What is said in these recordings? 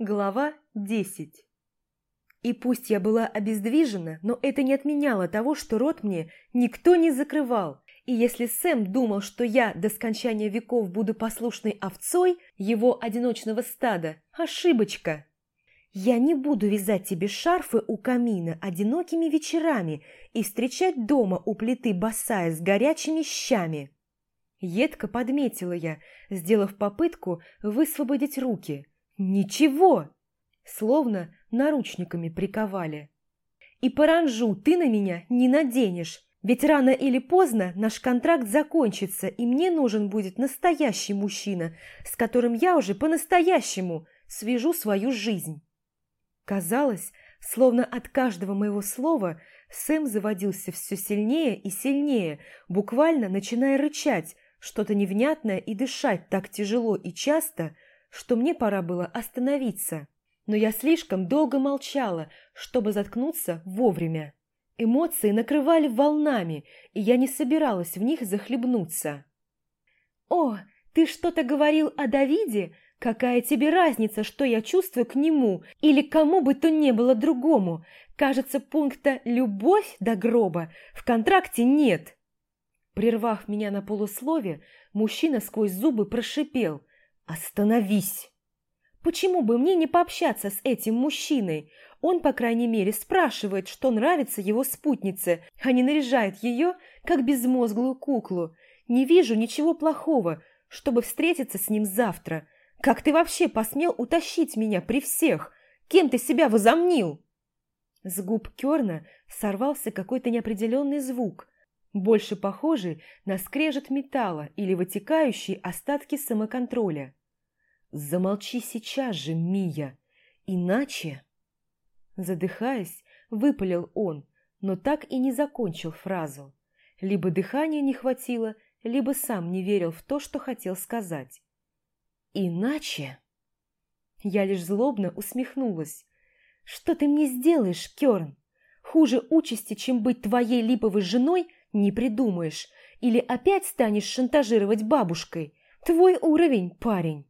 Глава 10 И пусть я была обездвижена, но это не отменяло того, что рот мне никто не закрывал. И если Сэм думал, что я до скончания веков буду послушной овцой его одиночного стада, ошибочка. Я не буду вязать тебе шарфы у камина одинокими вечерами и встречать дома у плиты босая с горячими щами. Едко подметила я, сделав попытку высвободить руки – Ничего! Словно наручниками приковали. И паранжу ты на меня не наденешь, ведь рано или поздно наш контракт закончится, и мне нужен будет настоящий мужчина, с которым я уже по-настоящему свяжу свою жизнь. Казалось, словно от каждого моего слова Сэм заводился все сильнее и сильнее, буквально начиная рычать, что-то невнятное и дышать так тяжело и часто – что мне пора было остановиться, но я слишком долго молчала, чтобы заткнуться вовремя. Эмоции накрывали волнами, и я не собиралась в них захлебнуться. «О, ты что-то говорил о Давиде? Какая тебе разница, что я чувствую к нему или кому бы то ни было другому? Кажется, пункта «любовь до гроба» в контракте нет». Прервав меня на полуслове, мужчина сквозь зубы прошипел, «Остановись!» Почему бы мне не пообщаться с этим мужчиной? Он, по крайней мере, спрашивает, что нравится его спутнице, а не наряжает ее, как безмозглую куклу. Не вижу ничего плохого, чтобы встретиться с ним завтра. Как ты вообще посмел утащить меня при всех? Кем ты себя возомнил?» С губ Керна сорвался какой-то неопределенный звук, больше похожий на скрежет металла или вытекающие остатки самоконтроля. «Замолчи сейчас же, Мия, иначе...» Задыхаясь, выпалил он, но так и не закончил фразу. Либо дыхания не хватило, либо сам не верил в то, что хотел сказать. «Иначе...» Я лишь злобно усмехнулась. «Что ты мне сделаешь, Кёрн? Хуже участи, чем быть твоей липовой женой, не придумаешь. Или опять станешь шантажировать бабушкой. Твой уровень, парень!»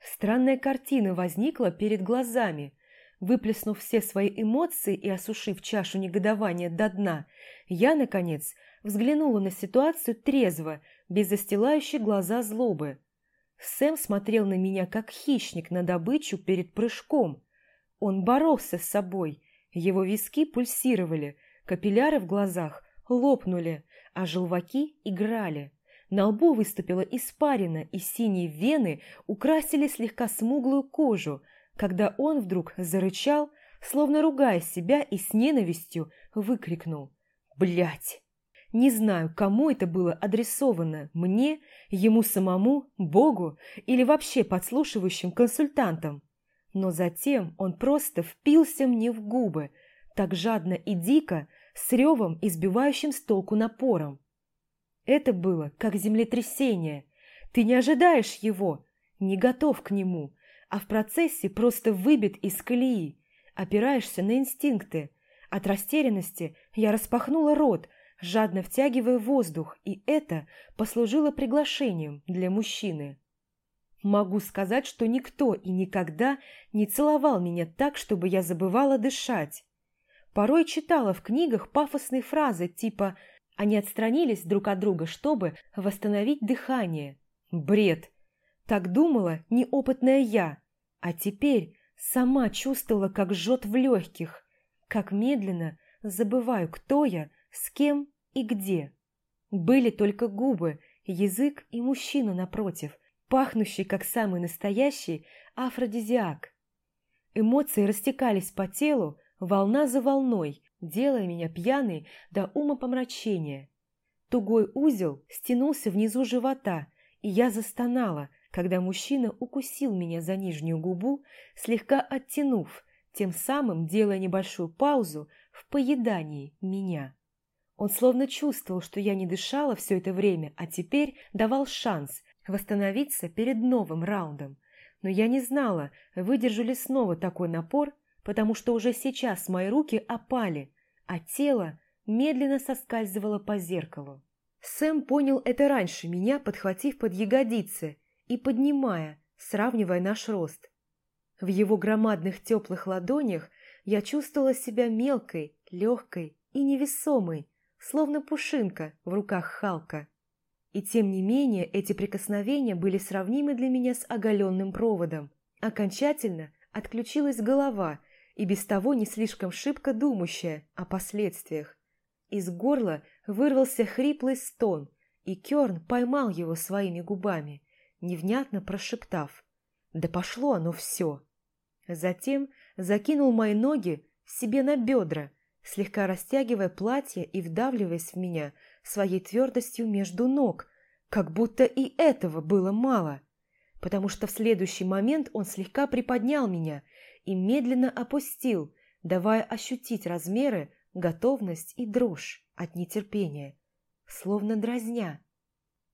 Странная картина возникла перед глазами. Выплеснув все свои эмоции и осушив чашу негодования до дна, я, наконец, взглянула на ситуацию трезво, без застилающей глаза злобы. Сэм смотрел на меня, как хищник на добычу перед прыжком. Он боролся с собой, его виски пульсировали, капилляры в глазах лопнули, а желваки играли. На лбу выступила испарина, и синие вены украсили слегка смуглую кожу, когда он вдруг зарычал, словно ругая себя и с ненавистью выкрикнул «Блядь!». Не знаю, кому это было адресовано, мне, ему самому, Богу или вообще подслушивающим консультантам. Но затем он просто впился мне в губы, так жадно и дико, с ревом, избивающим с толку напором. Это было как землетрясение. Ты не ожидаешь его, не готов к нему, а в процессе просто выбит из колеи, опираешься на инстинкты. От растерянности я распахнула рот, жадно втягивая воздух, и это послужило приглашением для мужчины. Могу сказать, что никто и никогда не целовал меня так, чтобы я забывала дышать. Порой читала в книгах пафосные фразы типа они отстранились друг от друга, чтобы восстановить дыхание. Бред! Так думала неопытная я, а теперь сама чувствовала, как жжет в легких, как медленно забываю, кто я, с кем и где. Были только губы, язык и мужчина напротив, пахнущий, как самый настоящий афродизиак. Эмоции растекались по телу, волна за волной, делая меня пьяной до ума помрачения. Тугой узел стянулся внизу живота, и я застонала, когда мужчина укусил меня за нижнюю губу, слегка оттянув, тем самым делая небольшую паузу в поедании меня. Он словно чувствовал, что я не дышала все это время, а теперь давал шанс восстановиться перед новым раундом. Но я не знала, выдержу ли снова такой напор, потому что уже сейчас мои руки опали, а тело медленно соскальзывало по зеркалу. Сэм понял это раньше меня, подхватив под ягодицы и поднимая, сравнивая наш рост. В его громадных теплых ладонях я чувствовала себя мелкой, легкой и невесомой, словно пушинка в руках Халка. И тем не менее эти прикосновения были сравнимы для меня с оголенным проводом. Окончательно отключилась голова и без того не слишком шибко думающая о последствиях. Из горла вырвался хриплый стон, и Кёрн поймал его своими губами, невнятно прошептав «Да пошло оно все!». Затем закинул мои ноги себе на бедра, слегка растягивая платье и вдавливаясь в меня своей твердостью между ног, как будто и этого было мало, потому что в следующий момент он слегка приподнял меня и медленно опустил, давая ощутить размеры, готовность и дрожь от нетерпения, словно дразня.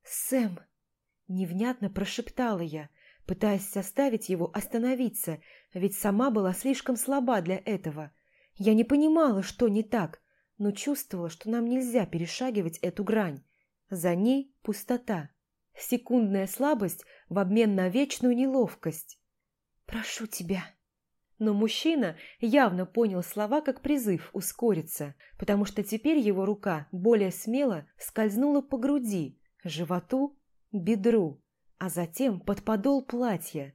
«Сэм!» – невнятно прошептала я, пытаясь заставить его остановиться, ведь сама была слишком слаба для этого. Я не понимала, что не так, но чувствовала, что нам нельзя перешагивать эту грань. За ней пустота. Секундная слабость в обмен на вечную неловкость. «Прошу тебя». Но мужчина явно понял слова как призыв ускориться, потому что теперь его рука более смело скользнула по груди, животу, бедру, а затем под подол платья.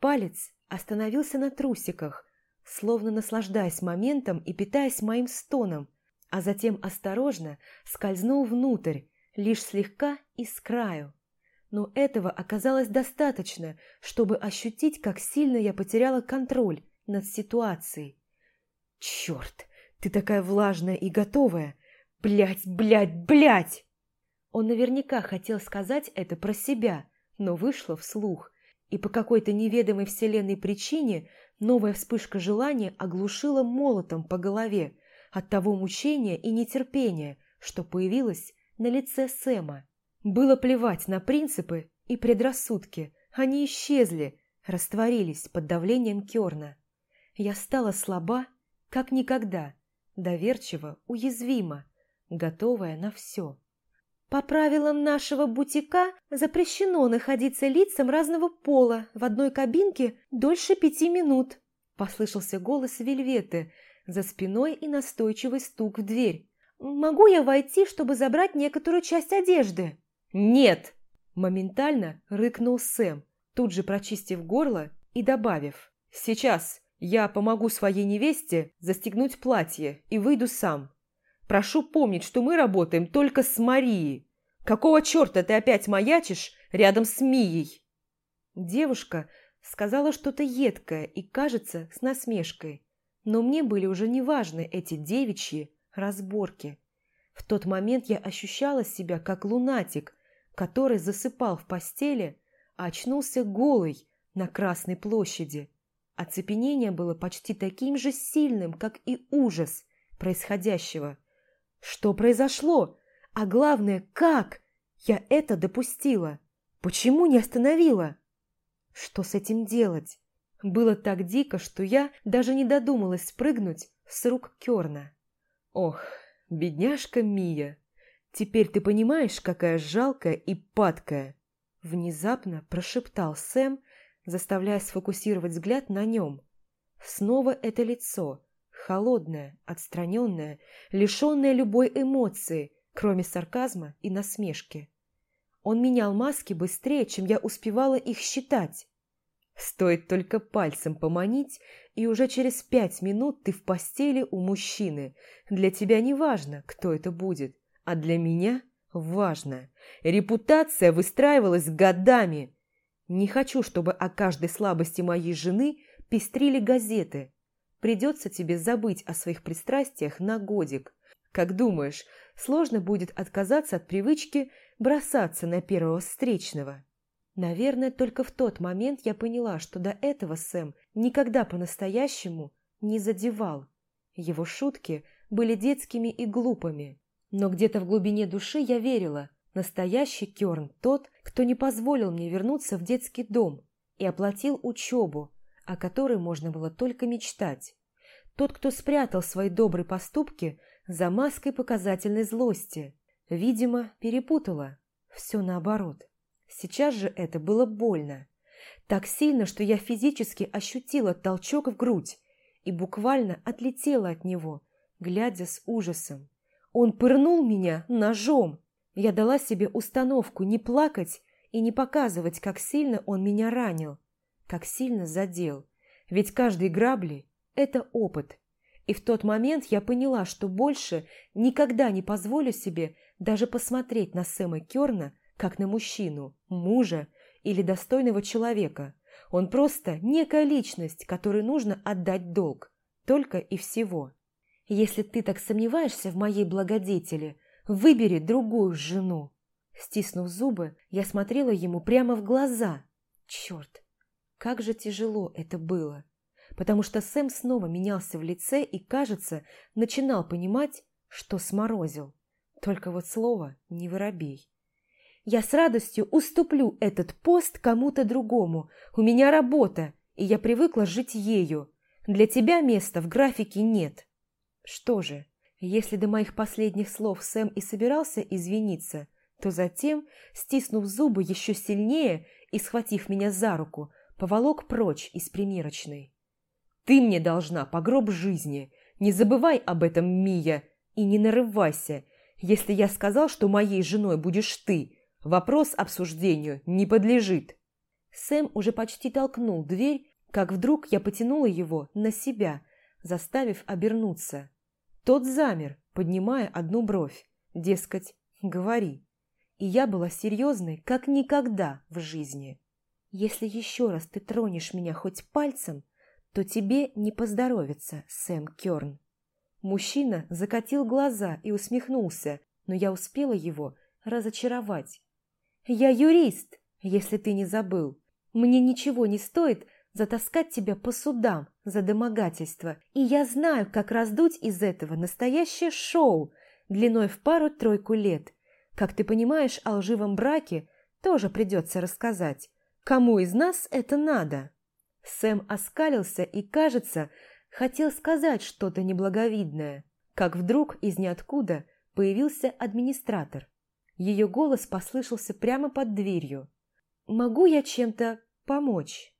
Палец остановился на трусиках, словно наслаждаясь моментом и питаясь моим стоном, а затем осторожно скользнул внутрь, лишь слегка и с краю. Но этого оказалось достаточно, чтобы ощутить, как сильно я потеряла контроль над ситуацией. «Черт, ты такая влажная и готовая! Блять, блять, блять!» Он наверняка хотел сказать это про себя, но вышло вслух, и по какой-то неведомой вселенной причине новая вспышка желания оглушила молотом по голове от того мучения и нетерпения, что появилось на лице Сэма. Было плевать на принципы и предрассудки, они исчезли, растворились под давлением Керна. Я стала слаба, как никогда, доверчиво, уязвима, готовая на все. По правилам нашего бутика запрещено находиться лицам разного пола в одной кабинке дольше пяти минут. Послышался голос Вельветы за спиной и настойчивый стук в дверь. «Могу я войти, чтобы забрать некоторую часть одежды?» «Нет!» – моментально рыкнул Сэм, тут же прочистив горло и добавив. «Сейчас я помогу своей невесте застегнуть платье и выйду сам. Прошу помнить, что мы работаем только с Марией. Какого черта ты опять маячишь рядом с Мией?» Девушка сказала что-то едкое и, кажется, с насмешкой. Но мне были уже неважны эти девичьи разборки. В тот момент я ощущала себя как лунатик, который засыпал в постели, а очнулся голый на Красной площади. Оцепенение было почти таким же сильным, как и ужас происходящего. Что произошло? А главное, как я это допустила? Почему не остановила? Что с этим делать? Было так дико, что я даже не додумалась спрыгнуть с рук Керна. Ох, бедняжка Мия, теперь ты понимаешь, какая жалкая и падкая? Внезапно прошептал Сэм, заставляя сфокусировать взгляд на нем. Снова это лицо, холодная, отстраненная, лишенная любой эмоции, кроме сарказма и насмешки. Он менял маски быстрее, чем я успевала их считать. Стоит только пальцем поманить, и уже через пять минут ты в постели у мужчины. Для тебя не важно, кто это будет, а для меня важно. Репутация выстраивалась годами. Не хочу, чтобы о каждой слабости моей жены пестрили газеты. Придется тебе забыть о своих пристрастиях на годик. Как думаешь, сложно будет отказаться от привычки бросаться на первого встречного? Наверное, только в тот момент я поняла, что до этого Сэм никогда по-настоящему не задевал. Его шутки были детскими и глупыми. Но где-то в глубине души я верила, настоящий Кёрн тот, кто не позволил мне вернуться в детский дом и оплатил учебу, о которой можно было только мечтать. Тот, кто спрятал свои добрые поступки за маской показательной злости. Видимо, перепутала. Все наоборот. Сейчас же это было больно. Так сильно, что я физически ощутила толчок в грудь и буквально отлетела от него, глядя с ужасом. Он пырнул меня ножом. Я дала себе установку не плакать и не показывать, как сильно он меня ранил, как сильно задел. Ведь каждый грабли – это опыт. И в тот момент я поняла, что больше никогда не позволю себе даже посмотреть на Сэма Керна как на мужчину, мужа или достойного человека. Он просто некая личность, которой нужно отдать долг. Только и всего. Если ты так сомневаешься в моей благодетели, выбери другую жену. Стиснув зубы, я смотрела ему прямо в глаза. Черт, как же тяжело это было. Потому что Сэм снова менялся в лице и, кажется, начинал понимать, что сморозил. Только вот слово не воробей. Я с радостью уступлю этот пост кому-то другому. У меня работа, и я привыкла жить ею. Для тебя места в графике нет. Что же, если до моих последних слов Сэм и собирался извиниться, то затем, стиснув зубы еще сильнее и схватив меня за руку, поволок прочь из примерочной. «Ты мне должна по гроб жизни. Не забывай об этом, Мия, и не нарывайся. Если я сказал, что моей женой будешь ты, вопрос обсуждению не подлежит». Сэм уже почти толкнул дверь, как вдруг я потянула его на себя, заставив обернуться. Тот замер, поднимая одну бровь, дескать, говори и я была серьезной, как никогда в жизни. Если еще раз ты тронешь меня хоть пальцем, то тебе не поздоровится, Сэм Керн. Мужчина закатил глаза и усмехнулся, но я успела его разочаровать. «Я юрист, если ты не забыл. Мне ничего не стоит затаскать тебя по судам за домогательство, и я знаю, как раздуть из этого настоящее шоу длиной в пару-тройку лет. Как ты понимаешь, о лживом браке тоже придется рассказать. Кому из нас это надо?» Сэм оскалился и, кажется, хотел сказать что-то неблаговидное, как вдруг из ниоткуда появился администратор. Ее голос послышался прямо под дверью. «Могу я чем-то помочь?»